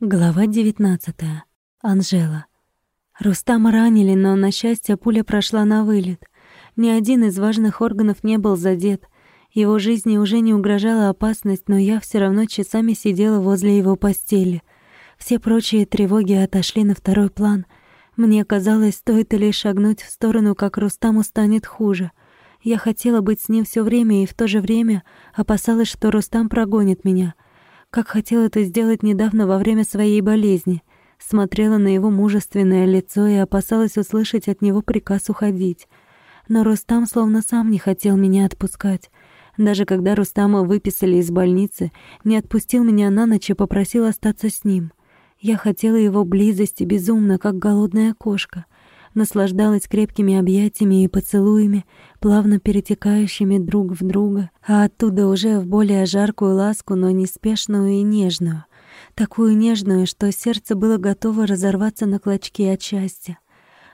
Глава 19. Анжела. Рустама ранили, но, на счастье, пуля прошла на вылет. Ни один из важных органов не был задет. Его жизни уже не угрожала опасность, но я все равно часами сидела возле его постели. Все прочие тревоги отошли на второй план. Мне казалось, стоит лишь шагнуть в сторону, как Рустаму станет хуже. Я хотела быть с ним все время и в то же время опасалась, что Рустам прогонит меня — как хотел это сделать недавно во время своей болезни. Смотрела на его мужественное лицо и опасалась услышать от него приказ уходить. Но Рустам словно сам не хотел меня отпускать. Даже когда Рустама выписали из больницы, не отпустил меня на ночь и попросил остаться с ним. Я хотела его близости безумно, как голодная кошка — наслаждалась крепкими объятиями и поцелуями, плавно перетекающими друг в друга, а оттуда уже в более жаркую ласку, но неспешную и нежную. Такую нежную, что сердце было готово разорваться на клочки от счастья.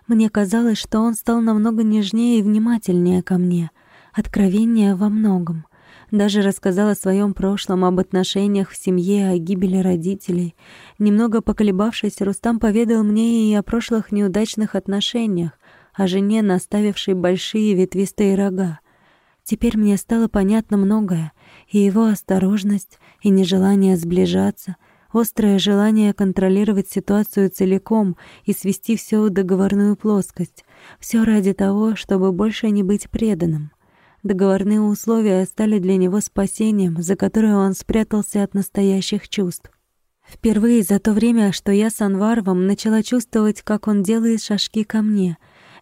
Мне казалось, что он стал намного нежнее и внимательнее ко мне, откровеннее во многом — даже рассказал о своем прошлом, об отношениях в семье, о гибели родителей. Немного поколебавшись, Рустам поведал мне и о прошлых неудачных отношениях, о жене, наставившей большие ветвистые рога. Теперь мне стало понятно многое, и его осторожность, и нежелание сближаться, острое желание контролировать ситуацию целиком и свести все в договорную плоскость. Все ради того, чтобы больше не быть преданным. Договорные условия стали для него спасением, за которое он спрятался от настоящих чувств. Впервые за то время, что я с Анваровым начала чувствовать, как он делает шажки ко мне,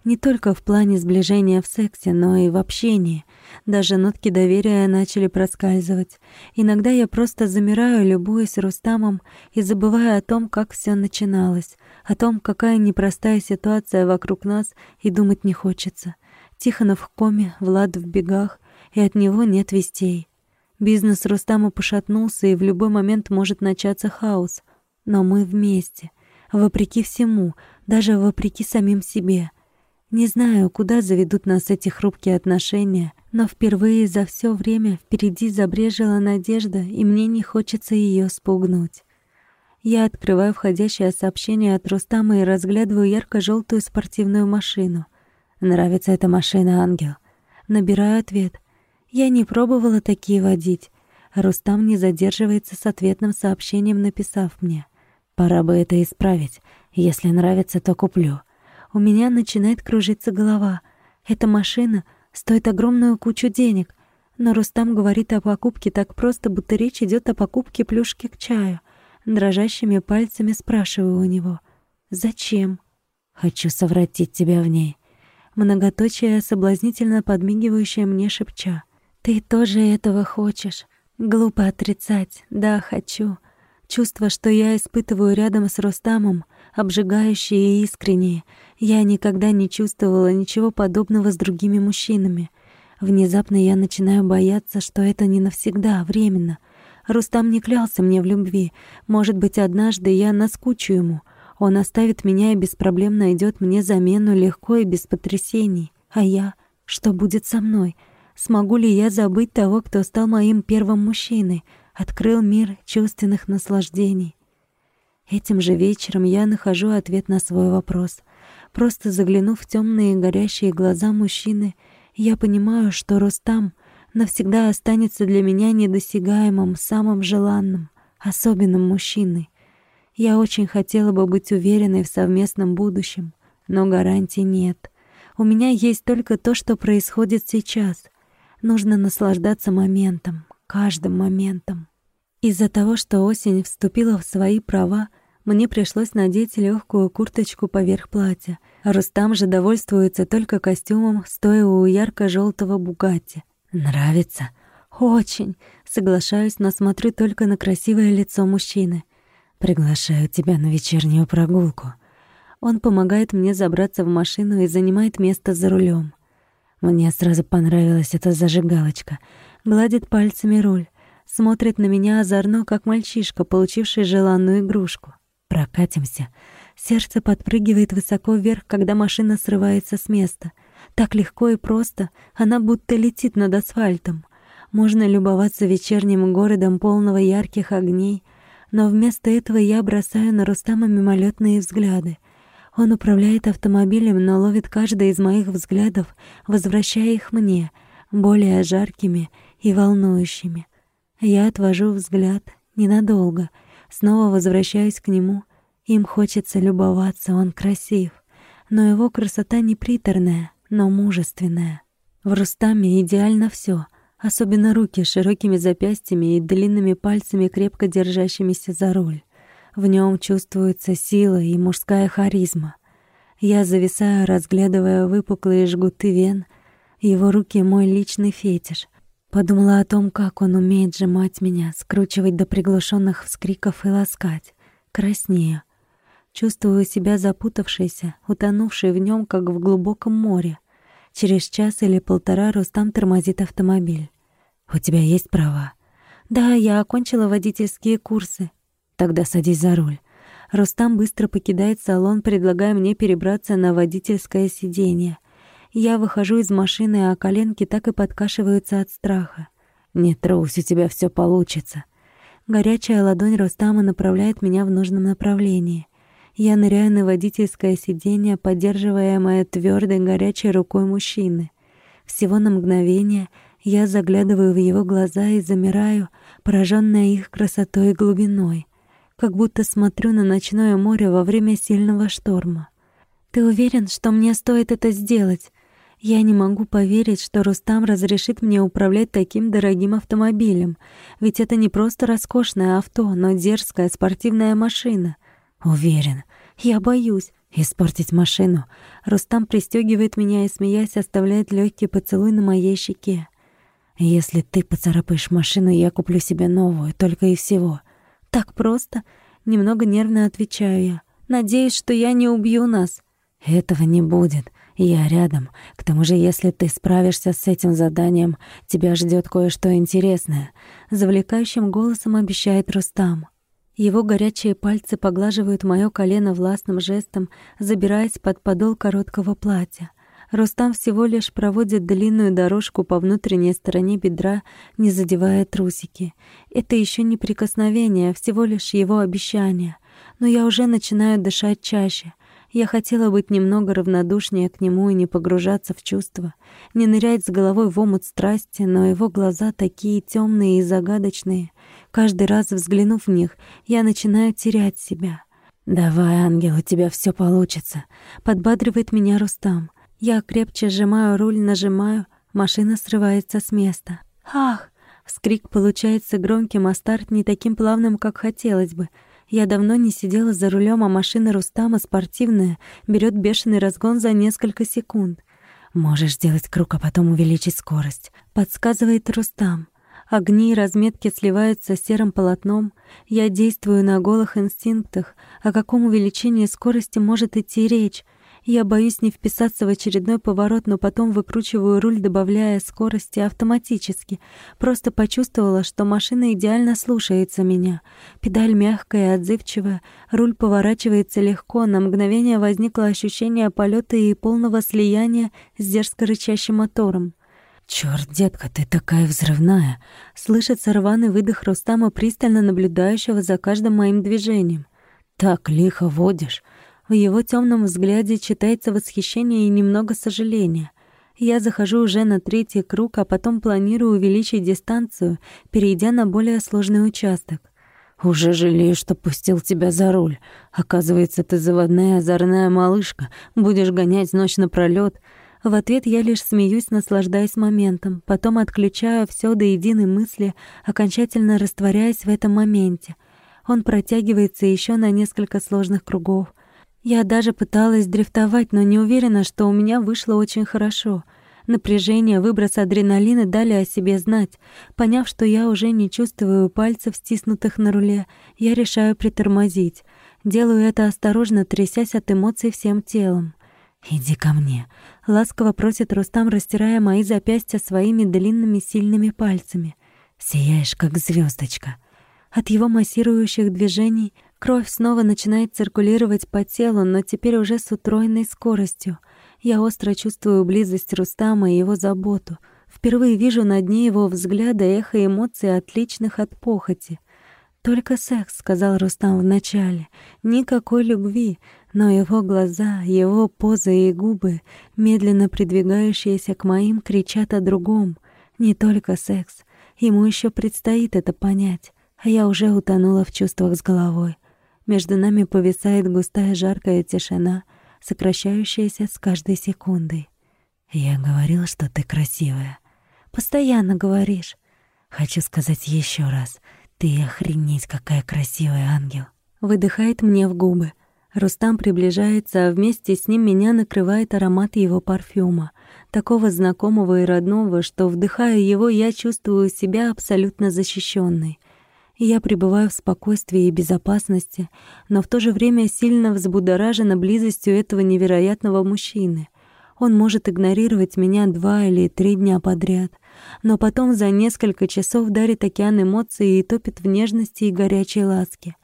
не только в плане сближения в сексе, но и в общении. Даже нотки доверия начали проскальзывать. Иногда я просто замираю, любуясь Рустамом и забываю о том, как все начиналось, о том, какая непростая ситуация вокруг нас, и думать не хочется. Тихонов в коме, Влад в бегах, и от него нет вестей. Бизнес Рустама пошатнулся, и в любой момент может начаться хаос. Но мы вместе, вопреки всему, даже вопреки самим себе. Не знаю, куда заведут нас эти хрупкие отношения, но впервые за все время впереди забрежила надежда, и мне не хочется ее спугнуть. Я открываю входящее сообщение от Рустама и разглядываю ярко желтую спортивную машину. Нравится эта машина, ангел. Набираю ответ. Я не пробовала такие водить. Рустам не задерживается с ответным сообщением, написав мне. Пора бы это исправить. Если нравится, то куплю. У меня начинает кружиться голова. Эта машина стоит огромную кучу денег. Но Рустам говорит о покупке так просто, будто речь идет о покупке плюшки к чаю. Дрожащими пальцами спрашиваю у него. «Зачем?» «Хочу совратить тебя в ней многоточие, соблазнительно подмигивающее мне шепча. «Ты тоже этого хочешь?» Глупо отрицать. Да, хочу. Чувство, что я испытываю рядом с Рустамом, обжигающее и искреннее. Я никогда не чувствовала ничего подобного с другими мужчинами. Внезапно я начинаю бояться, что это не навсегда, а временно. Рустам не клялся мне в любви. Может быть, однажды я наскучу ему — он оставит меня и без проблем найдет мне замену легко и без потрясений. А я? Что будет со мной? Смогу ли я забыть того, кто стал моим первым мужчиной, открыл мир чувственных наслаждений? Этим же вечером я нахожу ответ на свой вопрос. Просто заглянув в темные горящие глаза мужчины, я понимаю, что Рустам навсегда останется для меня недосягаемым, самым желанным, особенным мужчиной. Я очень хотела бы быть уверенной в совместном будущем, но гарантий нет. У меня есть только то, что происходит сейчас. Нужно наслаждаться моментом, каждым моментом. Из-за того, что осень вступила в свои права, мне пришлось надеть легкую курточку поверх платья. Рустам же довольствуется только костюмом, стоя у ярко желтого Бугатти. Нравится? Очень. Соглашаюсь, но смотрю только на красивое лицо мужчины. Приглашаю тебя на вечернюю прогулку. Он помогает мне забраться в машину и занимает место за рулем. Мне сразу понравилась эта зажигалочка. Гладит пальцами руль, смотрит на меня озорно, как мальчишка, получивший желанную игрушку. Прокатимся. Сердце подпрыгивает высоко вверх, когда машина срывается с места. Так легко и просто, она будто летит над асфальтом. Можно любоваться вечерним городом, полного ярких огней, Но вместо этого я бросаю на Рустама мимолетные взгляды. Он управляет автомобилем, но ловит каждый из моих взглядов, возвращая их мне, более жаркими и волнующими. Я отвожу взгляд ненадолго, снова возвращаюсь к нему. Им хочется любоваться, он красив. Но его красота не приторная, но мужественная. В Рустаме идеально все, особенно руки с широкими запястьями и длинными пальцами, крепко держащимися за руль. В нем чувствуется сила и мужская харизма. Я зависаю, разглядывая выпуклые жгуты вен. Его руки — мой личный фетиш. Подумала о том, как он умеет сжимать меня, скручивать до приглушенных вскриков и ласкать. Краснею. Чувствую себя запутавшейся, утонувшей в нем, как в глубоком море. Через час или полтора Рустам тормозит автомобиль. «У тебя есть права?» «Да, я окончила водительские курсы». «Тогда садись за руль». Рустам быстро покидает салон, предлагая мне перебраться на водительское сиденье. Я выхожу из машины, а коленки так и подкашиваются от страха. «Не трусь, у тебя все получится». Горячая ладонь Рустама направляет меня в нужном направлении. Я ныряю на водительское сиденье, поддерживаемое твердой горячей рукой мужчины. Всего на мгновение я заглядываю в его глаза и замираю, пораженная их красотой и глубиной, как будто смотрю на ночное море во время сильного шторма. «Ты уверен, что мне стоит это сделать?» Я не могу поверить, что Рустам разрешит мне управлять таким дорогим автомобилем, ведь это не просто роскошное авто, но дерзкая спортивная машина. Уверен. Я боюсь испортить машину. Рустам пристегивает меня и, смеясь, оставляет легкий поцелуй на моей щеке. Если ты поцарапаешь машину, я куплю себе новую, только и всего. Так просто? Немного нервно отвечаю я. Надеюсь, что я не убью нас. Этого не будет. Я рядом. К тому же, если ты справишься с этим заданием, тебя ждет кое-что интересное. Завлекающим голосом обещает Рустам. Его горячие пальцы поглаживают моё колено властным жестом, забираясь под подол короткого платья. Рустам всего лишь проводит длинную дорожку по внутренней стороне бедра, не задевая трусики. Это ещё не прикосновение, а всего лишь его обещание. Но я уже начинаю дышать чаще. Я хотела быть немного равнодушнее к нему и не погружаться в чувства, не нырять с головой в омут страсти, но его глаза такие темные и загадочные. Каждый раз взглянув в них, я начинаю терять себя. «Давай, ангел, у тебя все получится», — подбадривает меня Рустам. Я крепче сжимаю руль, нажимаю, машина срывается с места. «Ах!» Вскрик получается громким, а старт не таким плавным, как хотелось бы — я давно не сидела за рулем, а машина Рустама спортивная, берет бешеный разгон за несколько секунд. Можешь сделать круг, а потом увеличить скорость, подсказывает Рустам. Огни и разметки сливаются с серым полотном. Я действую на голых инстинктах. О каком увеличении скорости может идти речь? Я боюсь не вписаться в очередной поворот, но потом выкручиваю руль, добавляя скорости автоматически. Просто почувствовала, что машина идеально слушается меня. Педаль мягкая и отзывчивая, руль поворачивается легко, на мгновение возникло ощущение полета и полного слияния с дерзко рычащим мотором. «Чёрт, детка, ты такая взрывная!» Слышится рваный выдох Рустама, пристально наблюдающего за каждым моим движением. «Так лихо водишь!» В его темном взгляде читается восхищение и немного сожаления. Я захожу уже на третий круг, а потом планирую увеличить дистанцию, перейдя на более сложный участок. «Уже жалею, что пустил тебя за руль. Оказывается, ты заводная озорная малышка. Будешь гонять ночь напролёт». В ответ я лишь смеюсь, наслаждаясь моментом, потом отключаю все до единой мысли, окончательно растворяясь в этом моменте. Он протягивается еще на несколько сложных кругов. Я даже пыталась дрифтовать, но не уверена, что у меня вышло очень хорошо. Напряжение, выброс адреналина дали о себе знать. Поняв, что я уже не чувствую пальцев, стиснутых на руле, я решаю притормозить. Делаю это осторожно, трясясь от эмоций всем телом. «Иди ко мне», — ласково просит Рустам, растирая мои запястья своими длинными сильными пальцами. «Сияешь, как звездочка. От его массирующих движений Кровь снова начинает циркулировать по телу, но теперь уже с утроенной скоростью. Я остро чувствую близость Рустама и его заботу. Впервые вижу на дне его взгляда эхо эмоций, отличных от похоти. «Только секс», — сказал Рустам вначале. «Никакой любви, но его глаза, его поза и губы, медленно придвигающиеся к моим, кричат о другом. Не только секс. Ему еще предстоит это понять, а я уже утонула в чувствах с головой. Между нами повисает густая жаркая тишина, сокращающаяся с каждой секундой. «Я говорил, что ты красивая». «Постоянно говоришь». «Хочу сказать еще раз. Ты охренеть, какая красивая ангел». Выдыхает мне в губы. Рустам приближается, а вместе с ним меня накрывает аромат его парфюма, такого знакомого и родного, что, вдыхая его, я чувствую себя абсолютно защищенной. Я пребываю в спокойствии и безопасности, но в то же время сильно взбудоражена близостью этого невероятного мужчины. Он может игнорировать меня два или три дня подряд, но потом за несколько часов дарит океан эмоций и топит в нежности и горячей ласке.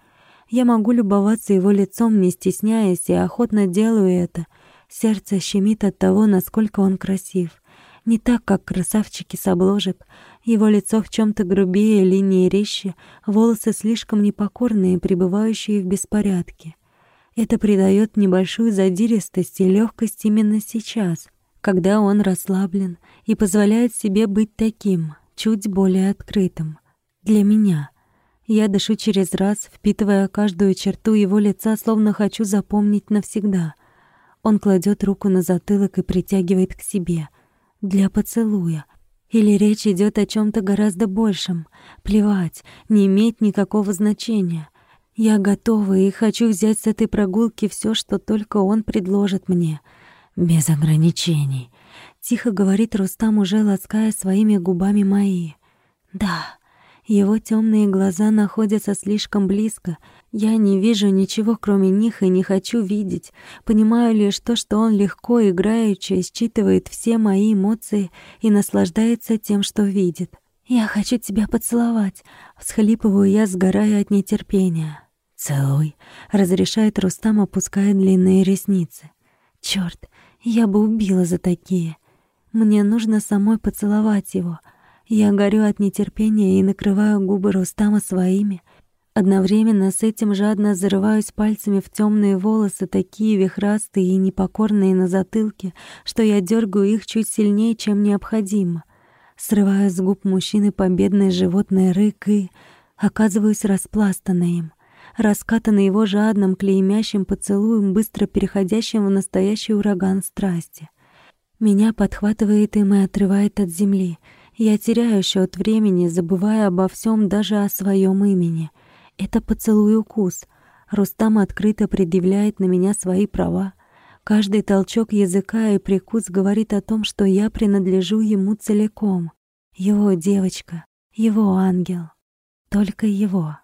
Я могу любоваться его лицом, не стесняясь, и охотно делаю это. Сердце щемит от того, насколько он красив. Не так, как красавчики с обложек. Его лицо в чем то грубее, линии резче, волосы слишком непокорные, пребывающие в беспорядке. Это придает небольшую задиристость и легкость именно сейчас, когда он расслаблен и позволяет себе быть таким, чуть более открытым. Для меня — я дышу через раз, впитывая каждую черту его лица, словно хочу запомнить навсегда. Он кладет руку на затылок и притягивает к себе. Для поцелуя. Или речь идет о чем то гораздо большем. Плевать, не имеет никакого значения. Я готова и хочу взять с этой прогулки все, что только он предложит мне. Без ограничений. Тихо говорит Рустам, уже лаская своими губами мои. «Да». Его темные глаза находятся слишком близко. Я не вижу ничего, кроме них, и не хочу видеть. Понимаю лишь то, что он легко, играючи, считывает все мои эмоции и наслаждается тем, что видит. «Я хочу тебя поцеловать», — всхлипываю я, сгорая от нетерпения. «Целуй», — разрешает Рустам, опуская длинные ресницы. «Чёрт, я бы убила за такие. Мне нужно самой поцеловать его». Я горю от нетерпения и накрываю губы Рустама своими. Одновременно с этим жадно зарываюсь пальцами в темные волосы, такие вихрастые и непокорные на затылке, что я дергаю их чуть сильнее, чем необходимо. Срываю с губ мужчины победный животный рык и оказываюсь распластанной им раскатанный его жадным, клеймящим поцелуем, быстро переходящим в настоящий ураган страсти. Меня подхватывает и отрывает от земли — я теряю счет времени, забывая обо всем, даже о своем имени. Это поцелуй-укус. Рустам открыто предъявляет на меня свои права. Каждый толчок языка и прикус говорит о том, что я принадлежу ему целиком. Его девочка, его ангел. Только его.